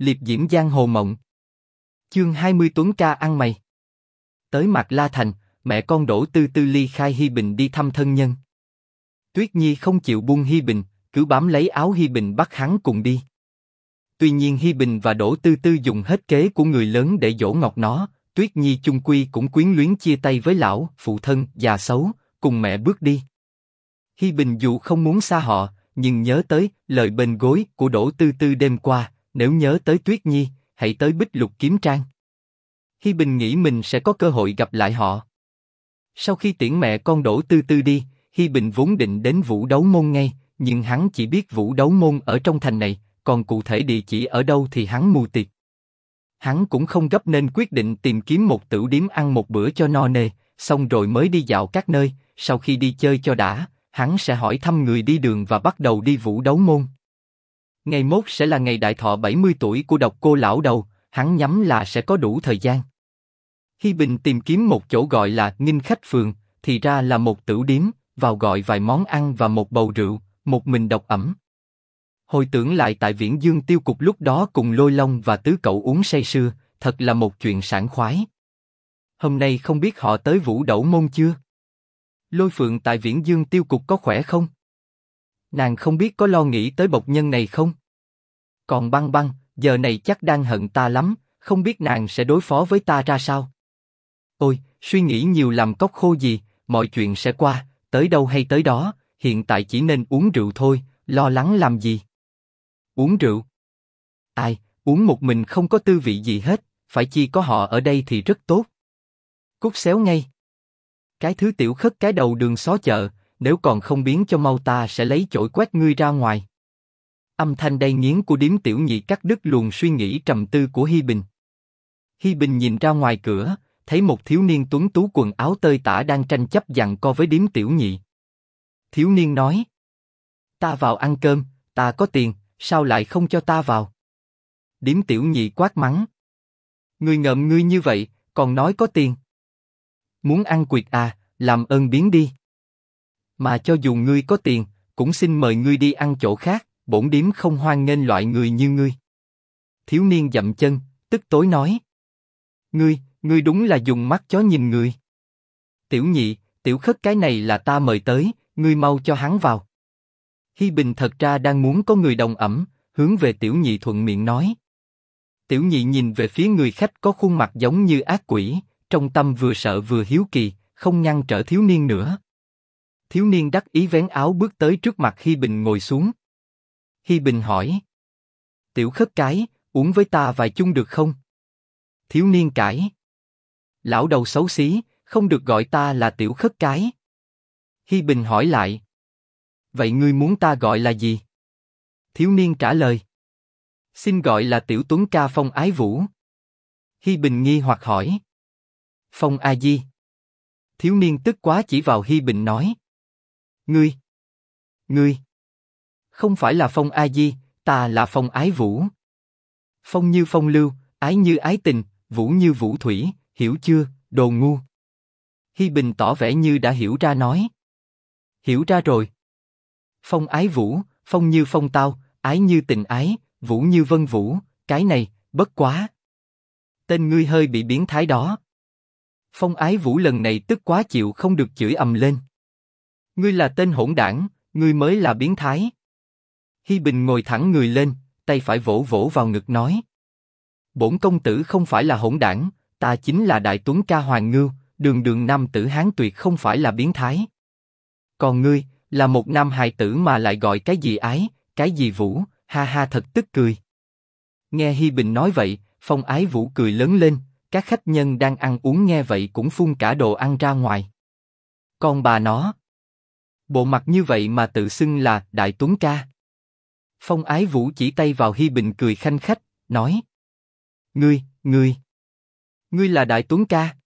liệp diễm giang hồ mộng. Chương 20 Tuấn ca ăn mày. Tới mặt La Thành, mẹ con đổ tư tư ly khai Hi Bình đi thăm thân nhân. Tuyết Nhi không chịu buông Hi Bình, cứ bám lấy áo Hi Bình bắt hắn cùng đi. Tuy nhiên Hi Bình và đổ Tư Tư dùng hết kế của người lớn để dỗ ngọc nó, Tuyết Nhi chung quy cũng quyến luyến chia tay với lão phụ thân già xấu, cùng mẹ bước đi. Hi Bình dù không muốn xa họ, nhưng nhớ tới lời bên gối của đổ Tư Tư đêm qua, nếu nhớ tới Tuyết Nhi, hãy tới Bích Lục Kiếm Trang. Hi Bình nghĩ mình sẽ có cơ hội gặp lại họ. Sau khi tiễn mẹ con đổ Tư Tư đi, Hi Bình vốn định đến Vũ Đấu Môn ngay, nhưng hắn chỉ biết Vũ Đấu Môn ở trong thành này, còn cụ thể địa chỉ ở đâu thì hắn mù tiệt. Hắn cũng không gấp nên quyết định tìm kiếm một tử điếm ăn một bữa cho no nê, xong rồi mới đi dạo các nơi. Sau khi đi chơi cho đã, hắn sẽ hỏi thăm người đi đường và bắt đầu đi Vũ Đấu Môn. Ngày mốt sẽ là ngày đại thọ 70 tuổi của độc cô lão đầu, hắn nhắm là sẽ có đủ thời gian. Hi Bình tìm kiếm một chỗ gọi là Nghinh Khách Phường, thì ra là một tử điếm, vào gọi vài món ăn và một bầu rượu, một mình độc ẩm. Hồi tưởng lại tại Viễn Dương Tiêu Cục lúc đó cùng Lôi Long và Tứ Cậu uống say sưa, thật là một chuyện sảng khoái. Hôm nay không biết họ tới Vũ Đẩu Môn chưa? Lôi Phượng tại Viễn Dương Tiêu Cục có khỏe không? Nàng không biết có lo nghĩ tới bộc nhân này không? Còn băng băng, giờ này chắc đang hận ta lắm, không biết nàng sẽ đối phó với ta ra sao? Ôi, suy nghĩ nhiều làm cốc khô gì, mọi chuyện sẽ qua, tới đâu hay tới đó, hiện tại chỉ nên uống rượu thôi, lo lắng làm gì? Uống rượu? Ai, uống một mình không có tư vị gì hết, phải chi có họ ở đây thì rất tốt. Cút xéo ngay. Cái thứ tiểu khất cái đầu đường xó chợ, nếu còn không biến cho mau ta sẽ lấy chổi quét ngươi ra ngoài. Âm thanh đầy nghiến của điếm tiểu nhị cắt đứt luồng suy nghĩ trầm tư của Hi Bình. Hi Bình nhìn ra ngoài cửa, thấy một thiếu niên tuấn tú quần áo tơi tả đang tranh chấp giằng co với điếm tiểu nhị. Thiếu niên nói: Ta vào ăn cơm, ta có tiền, sao lại không cho ta vào? Điếm tiểu nhị quát mắng. Ngươi ngậm ngươi như vậy, còn nói có tiền. Muốn ăn quyệt à, làm ơn biến đi. Mà cho dù ngươi có tiền, cũng xin mời ngươi đi ăn chỗ khác, bổn điếm không hoan nghênh loại người như ngươi. Thiếu niên dậm chân, tức tối nói. Ngươi, ngươi đúng là dùng mắt chó nhìn người. Tiểu nhị, tiểu khất cái này là ta mời tới, ngươi mau cho hắn vào. Hi Bình thật ra đang muốn có người đồng ẩm, hướng về tiểu nhị thuận miệng nói. Tiểu nhị nhìn về phía người khách có khuôn mặt giống như ác quỷ, trong tâm vừa sợ vừa hiếu kỳ, không ngăn trở thiếu niên nữa. Thiếu niên đắc ý vén áo bước tới trước mặt Hi Bình ngồi xuống. Hi Bình hỏi. Tiểu khất cái, uống với ta vài chung được không? Thiếu niên cãi. Lão đầu xấu xí, không được gọi ta là tiểu khất cái. Hi Bình hỏi lại. Vậy ngươi muốn ta gọi là gì? Thiếu niên trả lời. Xin gọi là tiểu tuấn ca phong ái vũ. Hi Bình nghi hoặc hỏi. Phong A Di. Thiếu niên tức quá chỉ vào Hi Bình nói. Ngươi. Ngươi. Không phải là Phong A Di, ta là Phong Ái Vũ. Phong như phong lưu, ái như ái tình, vũ như vũ thủy, hiểu chưa, đồ ngu. Hi Bình tỏ vẻ như đã hiểu ra nói. Hiểu ra rồi. Phong ái vũ, phong như phong tao, ái như tình ái, vũ như vân vũ, cái này, bất quá. Tên ngươi hơi bị biến thái đó. Phong ái vũ lần này tức quá chịu không được chửi ầm lên. Ngươi là tên hỗn đảng, ngươi mới là biến thái. Hi Bình ngồi thẳng người lên, tay phải vỗ vỗ vào ngực nói. Bổn công tử không phải là hỗn đảng, ta chính là đại tuấn ca hoàng ngưu, đường đường nam tử hán tuyệt không phải là biến thái. Còn ngươi, là một nam hài tử mà lại gọi cái gì ái, cái gì vũ, ha ha thật tức cười. Nghe Hi Bình nói vậy, Phong Ái Vũ cười lớn lên, các khách nhân đang ăn uống nghe vậy cũng phun cả đồ ăn ra ngoài. Con bà nó, bộ mặt như vậy mà tự xưng là Đại Tuấn ca. Phong Ái Vũ chỉ tay vào Hi Bình cười khanh khách, nói: Ngươi, ngươi, ngươi là Đại Tuấn ca.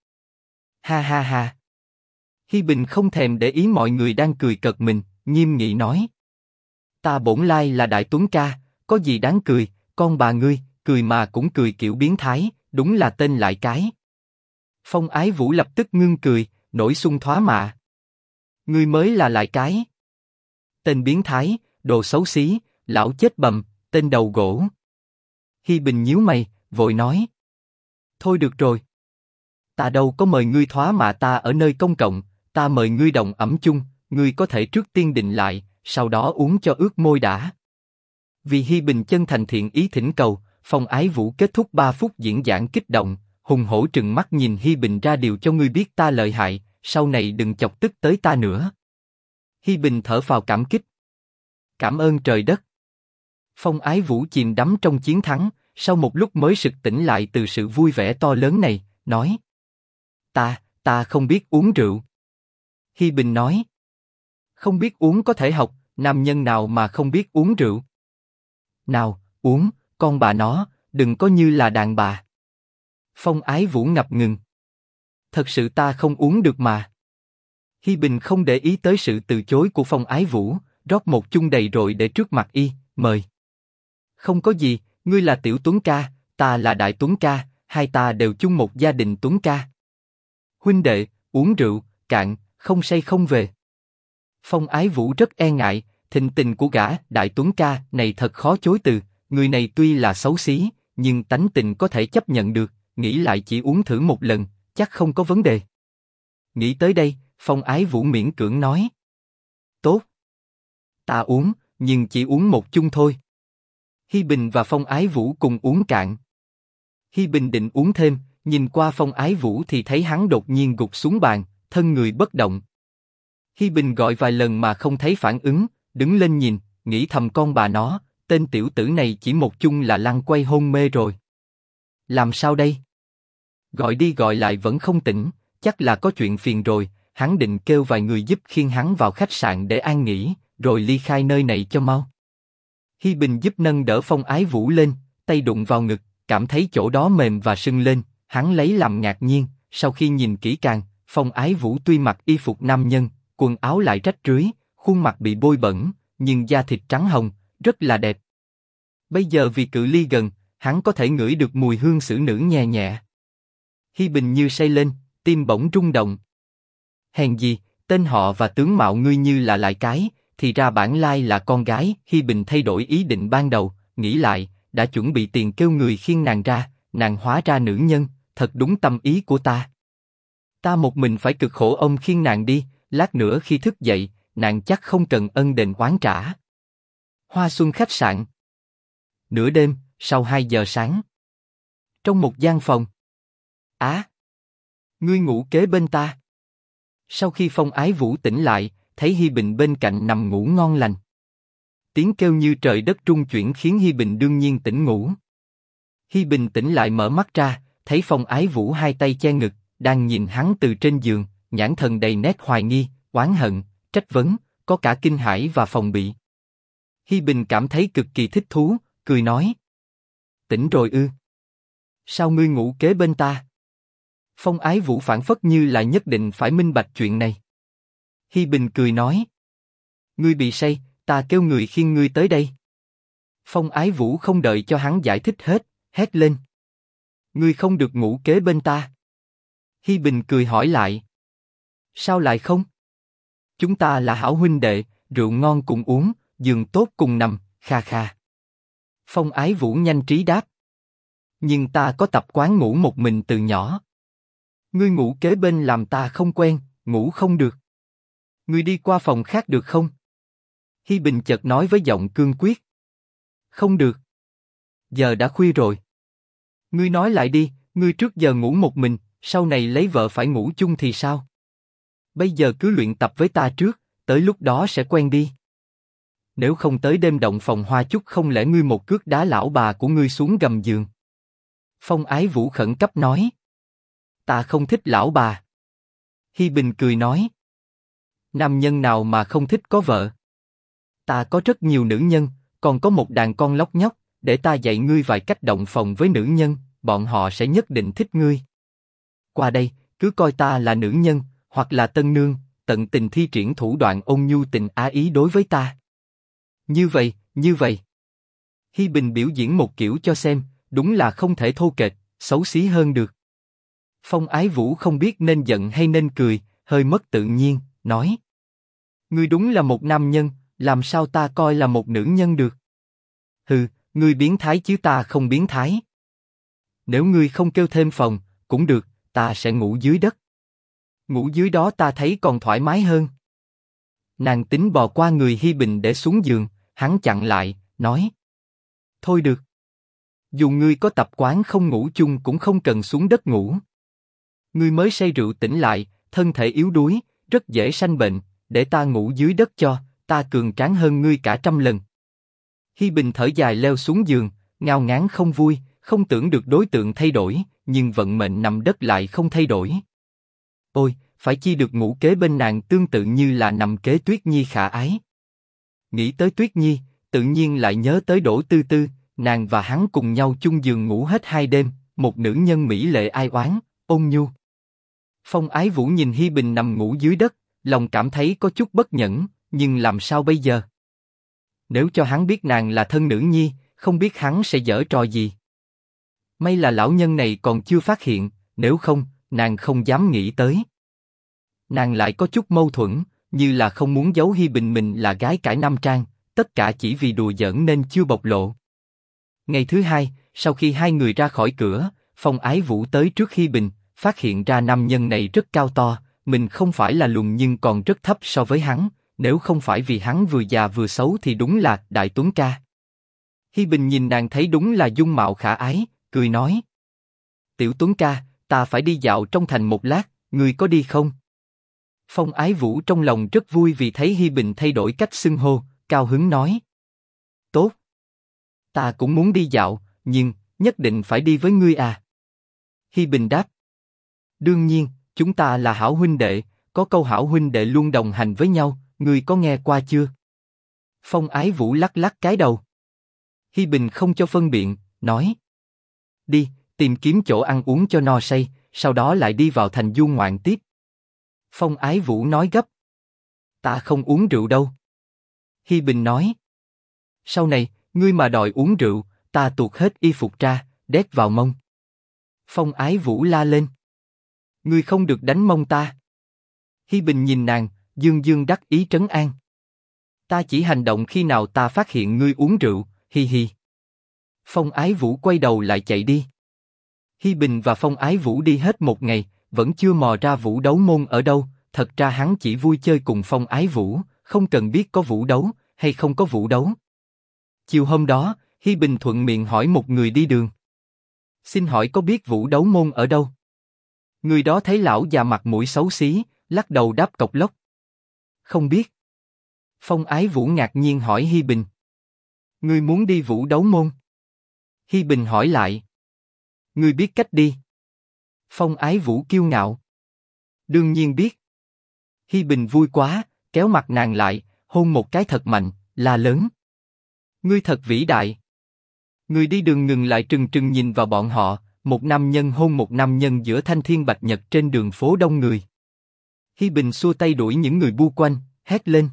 Ha ha ha. Hi Bình không thèm để ý mọi người đang cười cợt mình, nghiêm nghị nói: Ta bổn lai là Đại Tuấn ca, có gì đáng cười? Con bà ngươi, cười mà cũng cười kiểu biến thái, đúng là tên lại cái. Phong Ái Vũ lập tức ngưng cười, nổi xung thoá mạ. Ngươi mới là lại cái. Tên biến thái, đồ xấu xí, lão chết bầm, tên đầu gỗ. Hi Bình nhíu mày, vội nói. Thôi được rồi. Ta đâu có mời ngươi thoá mà ta ở nơi công cộng, ta mời ngươi đồng ẩm chung, ngươi có thể trước tiên định lại, sau đó uống cho ướt môi đã. Vì Hi Bình chân thành thiện ý thỉnh cầu, Phong Ái Vũ kết thúc 3 phút diễn giảng kích động, hùng hổ trừng mắt nhìn Hi Bình ra điều cho ngươi biết ta lợi hại, sau này đừng chọc tức tới ta nữa. Hi Bình thở phào cảm kích. Cảm ơn trời đất. Phong Ái Vũ chìm đắm trong chiến thắng, sau một lúc mới sực tỉnh lại từ sự vui vẻ to lớn này, nói: Ta, ta không biết uống rượu. Hi Bình nói: Không biết uống có thể học, nam nhân nào mà không biết uống rượu? Nào, uống, con bà nó, đừng có như là đàn bà. Phong Ái Vũ ngập ngừng. Thật sự ta không uống được mà. Hi Bình không để ý tới sự từ chối của Phong Ái Vũ, rót một chung đầy rồi để trước mặt y, mời. Không có gì, ngươi là Tiểu Tuấn ca, ta là Đại Tuấn ca, hai ta đều chung một gia đình Tuấn ca. Huynh đệ, uống rượu, cạn, không say không về. Phong Ái Vũ rất e ngại, thình tình của gã Đại Tuấn ca này thật khó chối từ. Người này tuy là xấu xí, nhưng tánh tình có thể chấp nhận được. Nghĩ lại chỉ uống thử một lần, chắc không có vấn đề. Nghĩ tới đây, Phong Ái Vũ miễn cưỡng nói: Tốt, ta uống, nhưng chỉ uống một chung thôi. Hi Bình và Phong Ái Vũ cùng uống cạn. Hi Bình định uống thêm, nhìn qua Phong Ái Vũ thì thấy hắn đột nhiên gục xuống bàn, thân người bất động. Hi Bình gọi vài lần mà không thấy phản ứng, đứng lên nhìn, nghĩ thầm con bà nó, tên tiểu tử này chỉ một chung là lăn quay hôn mê rồi. Làm sao đây? Gọi đi gọi lại vẫn không tỉnh, chắc là có chuyện phiền rồi. Hắn định kêu vài người giúp khiêng hắn vào khách sạn để an nghỉ, rồi ly khai nơi này cho mau. Hi Bình giúp nâng đỡ Phong Ái Vũ lên, tay đụng vào ngực, cảm thấy chỗ đó mềm và sưng lên, hắn lấy làm ngạc nhiên. Sau khi nhìn kỹ càng, Phong Ái Vũ tuy mặc y phục nam nhân, quần áo lại rách rưới, khuôn mặt bị bôi bẩn, nhưng da thịt trắng hồng, rất là đẹp. Bây giờ vì cự ly gần, hắn có thể ngửi được mùi hương xử nữ nhẹ nhẹ. Hi Bình như say lên, tim bỗng rung động. Hèn gì, tên họ và tướng mạo ngươi như là lại cái, thì ra bản lai là con gái. Hi Bình thay đổi ý định ban đầu, nghĩ lại, đã chuẩn bị tiền kêu người khiêng nàng ra, nàng hóa ra nữ nhân, thật đúng tâm ý của ta. Ta một mình phải cực khổ ông khiêng nàng đi, lát nữa khi thức dậy, nàng chắc không cần ân đền oán trả. Hoa Xuân khách sạn. Nửa đêm, sau 2 giờ sáng. Trong một gian phòng. Á! ngươi ngủ kế bên ta. Sau khi Phong Ái Vũ tỉnh lại, thấy Hi Bình bên cạnh nằm ngủ ngon lành. Tiếng kêu như trời đất trung chuyển khiến Hi Bình đương nhiên tỉnh ngủ. Hi Bình tỉnh lại mở mắt ra, thấy Phong Ái Vũ hai tay che ngực, đang nhìn hắn từ trên giường, nhãn thần đầy nét hoài nghi, oán hận, trách vấn, có cả kinh hãi và phòng bị. Hi Bình cảm thấy cực kỳ thích thú, cười nói: tỉnh rồi ư? Sao ngươi ngủ kế bên ta? Phong Ái Vũ phản phất như là nhất định phải minh bạch chuyện này. Hi Bình cười nói: ngươi bị say, ta kêu người khiêng ngươi tới đây. Phong Ái Vũ không đợi cho hắn giải thích hết, hét lên: ngươi không được ngủ kế bên ta. Hi Bình cười hỏi lại: sao lại không? Chúng ta là hảo huynh đệ, rượu ngon cùng uống, giường tốt cùng nằm, kha kha. Phong Ái Vũ nhanh trí đáp. Nhưng ta có tập quán ngủ một mình từ nhỏ. Ngươi ngủ kế bên làm ta không quen, ngủ không được. Ngươi đi qua phòng khác được không? Hi Bình chợt nói với giọng cương quyết. Không được. Giờ đã khuya rồi. Ngươi nói lại đi, ngươi trước giờ ngủ một mình, sau này lấy vợ phải ngủ chung thì sao? Bây giờ cứ luyện tập với ta trước, tới lúc đó sẽ quen đi. Nếu không tới đêm động phòng hoa chút không lẽ ngươi một cước đá lão bà của ngươi xuống gầm giường? Phong Ái Vũ khẩn cấp nói. Ta không thích lão bà. Hi Bình cười nói. Nam nhân nào mà không thích có vợ? Ta có rất nhiều nữ nhân, còn có một đàn con lóc nhóc, để ta dạy ngươi vài cách động phòng với nữ nhân, bọn họ sẽ nhất định thích ngươi. Qua đây, cứ coi ta là nữ nhân, hoặc là tân nương, tận tình thi triển thủ đoạn ôn nhu tình á ý đối với ta. Như vậy, như vậy. Hi Bình biểu diễn một kiểu cho xem, đúng là không thể thô kệch, xấu xí hơn được. Phong Ái Vũ không biết nên giận hay nên cười, hơi mất tự nhiên, nói: ngươi đúng là một nam nhân, làm sao ta coi là một nữ nhân được? Hừ, ngươi biến thái chứ ta không biến thái. Nếu ngươi không kêu thêm phòng, cũng được, ta sẽ ngủ dưới đất. Ngủ dưới đó ta thấy còn thoải mái hơn. Nàng tính bò qua người Hi Bình để xuống giường, hắn chặn lại, nói. Thôi được. Dù ngươi có tập quán không ngủ chung cũng không cần xuống đất ngủ. Ngươi mới say rượu tỉnh lại, thân thể yếu đuối, rất dễ sanh bệnh, để ta ngủ dưới đất cho, ta cường tráng hơn ngươi cả trăm lần. Hi Bình thở dài leo xuống giường, ngao ngán không vui, không tưởng được đối tượng thay đổi, nhưng vận mệnh nằm đất lại không thay đổi. Ôi, phải chi được ngủ kế bên nàng tương tự như là nằm kế Tuyết Nhi khả ái. Nghĩ tới Tuyết Nhi, tự nhiên lại nhớ tới Đỗ Tư Tư, nàng và hắn cùng nhau chung giường ngủ hết hai đêm, một nữ nhân mỹ lệ ai oán, ôn nhu. Phong Ái Vũ nhìn Hi Bình nằm ngủ dưới đất, lòng cảm thấy có chút bất nhẫn, nhưng làm sao bây giờ? Nếu cho hắn biết nàng là thân nữ nhi, không biết hắn sẽ dở trò gì. May là lão nhân này còn chưa phát hiện, nếu không, nàng không dám nghĩ tới. Nàng lại có chút mâu thuẫn, như là không muốn giấu Hi Bình mình là gái cải nam trang, tất cả chỉ vì đùa giỡn nên chưa bộc lộ. Ngày thứ hai, sau khi hai người ra khỏi cửa, Phong Ái Vũ tới trước Hi Bình, phát hiện ra nam nhân này rất cao to, mình không phải là lùn nhưng còn rất thấp so với hắn, nếu không phải vì hắn vừa già vừa xấu thì đúng là đại tuấn ca. Hi Bình nhìn nàng thấy đúng là dung mạo khả ái, cười nói: Tiểu Tuấn ca, ta phải đi dạo trong thành một lát, người có đi không? Phong Ái Vũ trong lòng rất vui vì thấy Hi Bình thay đổi cách xưng hô, cao hứng nói: Tốt, ta cũng muốn đi dạo, nhưng nhất định phải đi với ngươi à? Hi Bình đáp: Đương nhiên, chúng ta là hảo huynh đệ, có câu hảo huynh đệ luôn đồng hành với nhau, người có nghe qua chưa? Phong Ái Vũ lắc lắc cái đầu. Hi Bình không cho phân biện, nói: Đi, tìm kiếm chỗ ăn uống cho no say, sau đó lại đi vào thành du ngoạn tiếp. Phong Ái Vũ nói gấp: Ta không uống rượu đâu. Hi Bình nói: Sau này, ngươi mà đòi uống rượu, ta tuột hết y phục ra, đét vào mông. Phong Ái Vũ la lên: Ngươi không được đánh mông ta. Hi Bình nhìn nàng, dương dương đắc ý trấn an. Ta chỉ hành động khi nào ta phát hiện ngươi uống rượu, hi hi. Phong Ái Vũ quay đầu lại chạy đi. Hi Bình và Phong Ái Vũ đi hết một ngày, vẫn chưa mò ra vũ đấu môn ở đâu. Thật ra hắn chỉ vui chơi cùng Phong Ái Vũ, không cần biết có vũ đấu hay không có vũ đấu. Chiều hôm đó, Hi Bình thuận miệng hỏi một người đi đường. Xin hỏi có biết vũ đấu môn ở đâu? Người đó thấy lão già mặt mũi xấu xí, lắc đầu đáp cộc lốc. Không biết. Phong Ái Vũ ngạc nhiên hỏi Hi Bình. Ngươi muốn đi vũ đấu môn? Hi Bình hỏi lại. Ngươi biết cách đi? Phong Ái Vũ kiêu ngạo. Đương nhiên biết. Hi Bình vui quá, kéo mặt nàng lại, hôn một cái thật mạnh, là lớn. Ngươi thật vĩ đại. Ngươi đi đường ngừng lại trừng trừng nhìn vào bọn họ, một nam nhân hôn một nam nhân giữa thanh thiên bạch nhật trên đường phố đông người. Hi Bình xua tay đuổi những người bu quanh, hét lên.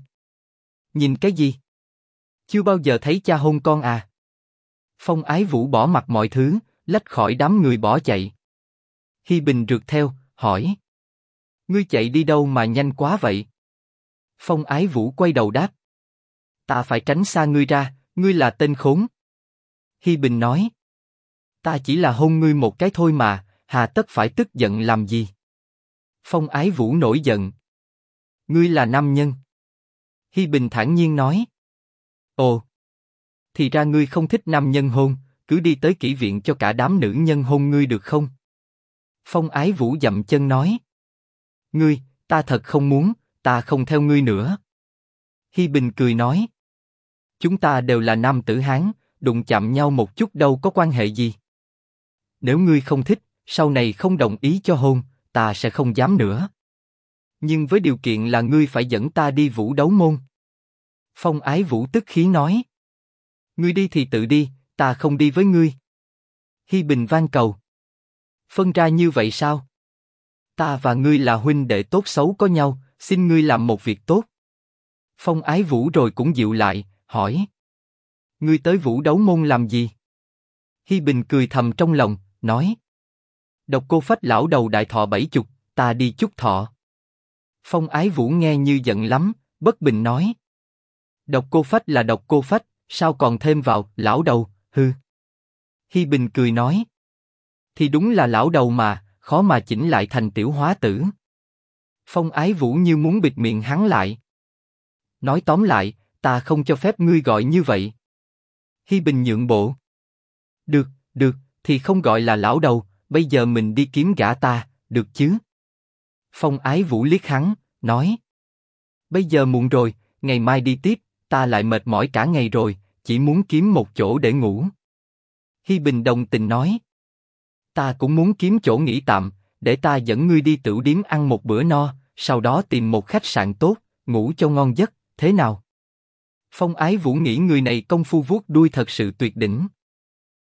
Nhìn cái gì? Chưa bao giờ thấy cha hôn con à? Phong Ái Vũ bỏ mặt mọi thứ, lách khỏi đám người bỏ chạy. Hi Bình rượt theo, hỏi. Ngươi chạy đi đâu mà nhanh quá vậy? Phong Ái Vũ quay đầu đáp. Ta phải tránh xa ngươi ra, ngươi là tên khốn. Hi Bình nói. Ta chỉ là hôn ngươi một cái thôi mà, hà tất phải tức giận làm gì? Phong Ái Vũ nổi giận. Ngươi là nam nhân. Hi Bình thản nhiên nói. Ồ, thì ra ngươi không thích nam nhân hôn, cứ đi tới kỹ viện cho cả đám nữ nhân hôn ngươi được không? Phong Ái Vũ dậm chân nói. Ngươi, ta thật không muốn, ta không theo ngươi nữa. Hi Bình cười nói. Chúng ta đều là nam tử hán, đụng chạm nhau một chút đâu có quan hệ gì. Nếu ngươi không thích, sau này không đồng ý cho hôn, ta sẽ không dám nữa. Nhưng với điều kiện là ngươi phải dẫn ta đi vũ đấu môn. Phong Ái Vũ tức khí nói. Ngươi đi thì tự đi, ta không đi với ngươi. Hi Bình van cầu. Phân ra như vậy sao? Ta và ngươi là huynh đệ tốt xấu có nhau, xin ngươi làm một việc tốt. Phong Ái Vũ rồi cũng dịu lại, hỏi. Ngươi tới vũ đấu môn làm gì? Hi Bình cười thầm trong lòng, nói. Độc cô phách lão đầu đại thọ bảy chục, ta đi chúc thọ. Phong Ái Vũ nghe như giận lắm, bất bình nói. Độc cô phách là độc cô phách, sao còn thêm vào lão đầu? hư. Hi Bình cười nói. Thì đúng là lão đầu mà, khó mà chỉnh lại thành tiểu hóa tử. Phong ái vũ như muốn bịt miệng hắn lại. Nói tóm lại, ta không cho phép ngươi gọi như vậy. Hi Bình nhượng bộ. Được, được, thì không gọi là lão đầu, bây giờ mình đi kiếm gã ta, được chứ? Phong ái vũ liếc hắn, nói. Bây giờ muộn rồi, ngày mai đi tiếp, ta lại mệt mỏi cả ngày rồi, chỉ muốn kiếm một chỗ để ngủ. Hi Bình đồng tình nói. Ta cũng muốn kiếm chỗ nghỉ tạm, để ta dẫn ngươi đi tửu điếm ăn một bữa no, sau đó tìm một khách sạn tốt, ngủ cho ngon giấc, thế nào? Phong Ái Vũ nghĩ người này công phu vuốt đuôi thật sự tuyệt đỉnh.